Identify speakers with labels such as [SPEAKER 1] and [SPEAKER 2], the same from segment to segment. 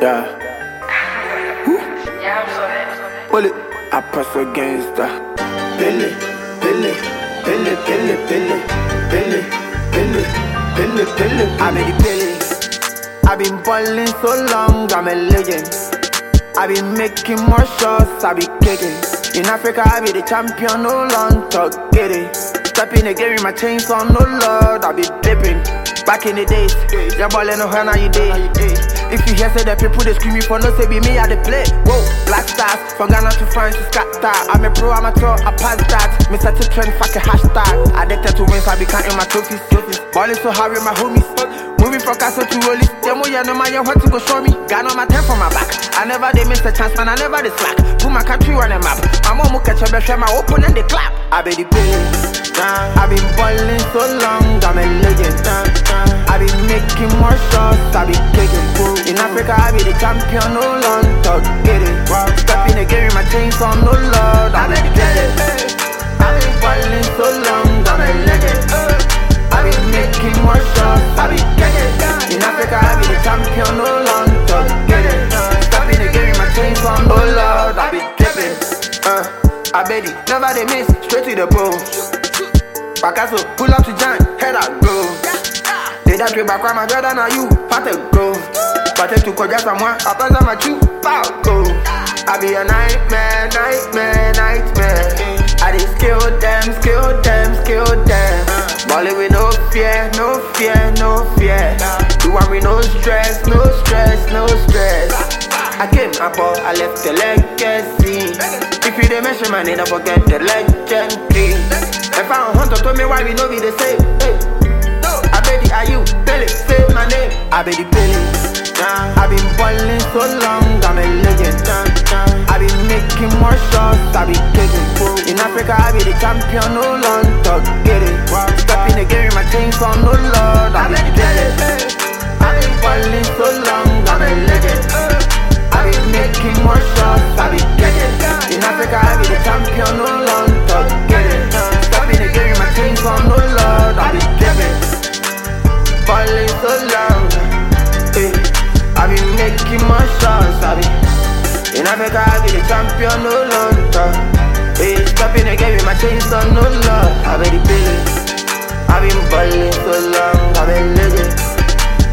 [SPEAKER 1] Yeah.
[SPEAKER 2] Yeah, I'm so sorry.
[SPEAKER 1] Bullet, I press against the Billy, Billy, Billy, Billy, Billy, Billy, Billy, Billy, Billy. I been the Billy. I've been balling so long, I'm a legend. I've been making more shots, I be kicking. In Africa, I be the champion, no long talk, get it. Step in the game with my chains on, no lord, I be dipping. Back in the days, you're balling no how now you day. If you hear say the people they screaming for no say be me I they play. Whoa, black stars from Ghana to France to scatter. I'm a pro amateur, I pass that. Set a trend, fuck a hashtag. Addicted to wins, I be counting my trophies. Balling so hard with my homies. Moving from castle to rollies. Them way no man, you want to go show me. Got on my ten from my back. I never they miss a chance, man. I never they slack. Put my country on the map. My mom will catch a best my open and they clap. I be the billy. I've been balling so long, I'm a legend. Africa, I be the champion, no long talk, get it. Step in the game with my chains on, no lord, I be the I've been balling so long, I'm a legend. I've been making more shots, I be kicking. In Africa, I be the champion, no long talk, get it. Step in the game with my chains on, no lord, I be dipping. Uh, I bet it, never they miss, straight to the bone. Bakaso, pull up to giant, head out, go. They that way back, my brother, now you, part of go. But to koja someone, I pass on my chew, pow, go. I be a nightmare, nightmare, nightmare. I dey skill them, skill them, skill them. Ballin' with no fear, no fear, no fear. Do one with no stress, no stress, no stress. I came, I bought, I left the legacy. If you dey mention my name, don't forget the legendary. If I don't hunt, tell me why we know be the same. Hey. I bet the are you, Billy, say my name. I bet the Billy. I've been balling so long, I'm a legend. I've been making more shots, I be kicking. In Africa, I be the champion, no long talk, get it. Step in the game my chains on, no lord, I be the Billy. I've been balling so long, I'm a legend. I've been making more shots, I be kicking. In Africa, I be the champion, no long talk, get it. Step in the game my chains on, no lord, I be giving. Falling so long, eh. I be making more shots, I be. In Africa, I be the champion, no long talk. Eh, step in the game with my chains on, no lord, I be the billy. I been balling so long, I been living.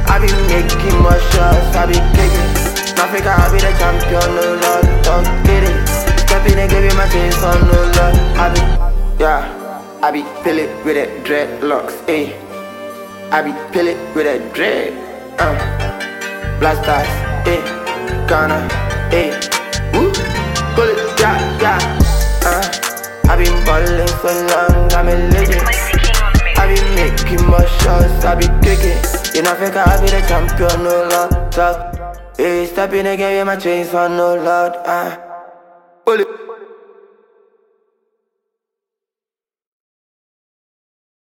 [SPEAKER 1] I be making more shots, I be kicking. In Africa, I be the champion, no lord, talk, get it. Step in the game with my chains on, no lord, I be, yeah. I be pill it with the dreadlocks, eh. I be pill it with a dread, uh. Blasters, eh. Ghana, eh. Woo, pull it, yeah, yeah, uh. I been ballin' so long, I'm a legend. I be making more shots, I be kicking. In Africa, I be the champion, no lord, talk. Hey, step in the game with my chains on, no lord, ah. Uh. Pull it.